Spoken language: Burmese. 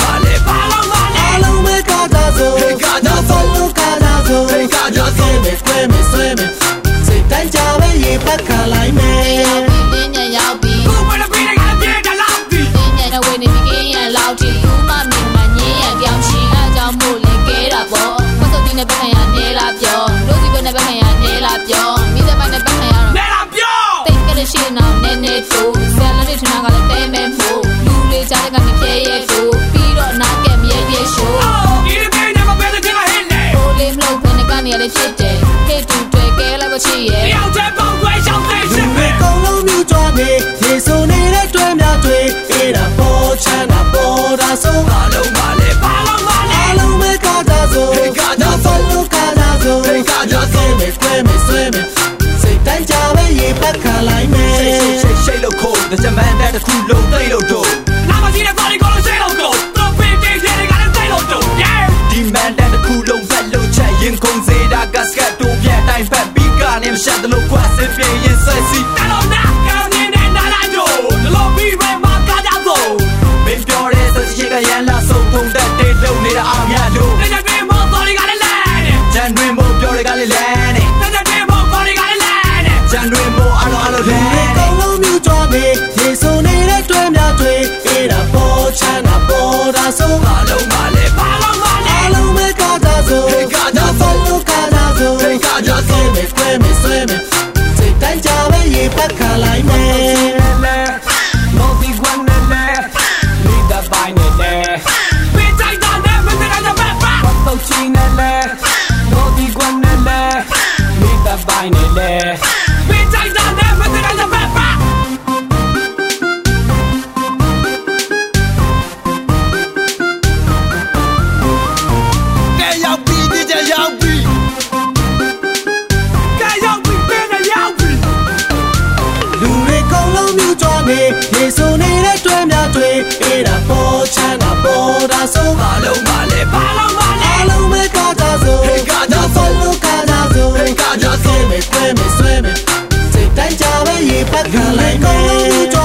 လုံးပါလေဘာလုံးပါလေအလုံးပဲကာသာဆိုကာသာဆိုကာသာဆိုကာသာဆို Sueme, sueme, sueme Se tal llave y pa' calar မယ်စိတ်တိုင်းကြပဲရေပတ်ခါလိုက်မယ်ရှိရှိရှိလို့ခိုးတဲ့ဂျမန်တဲ့တစ်ခုလုံးသိလို့တို့ dziewczyna burazu Palą male, palą male Palą my kadazu My kadazu Palą kadazu My kadazu Kłymy, kłymy, słymy 不卡来工。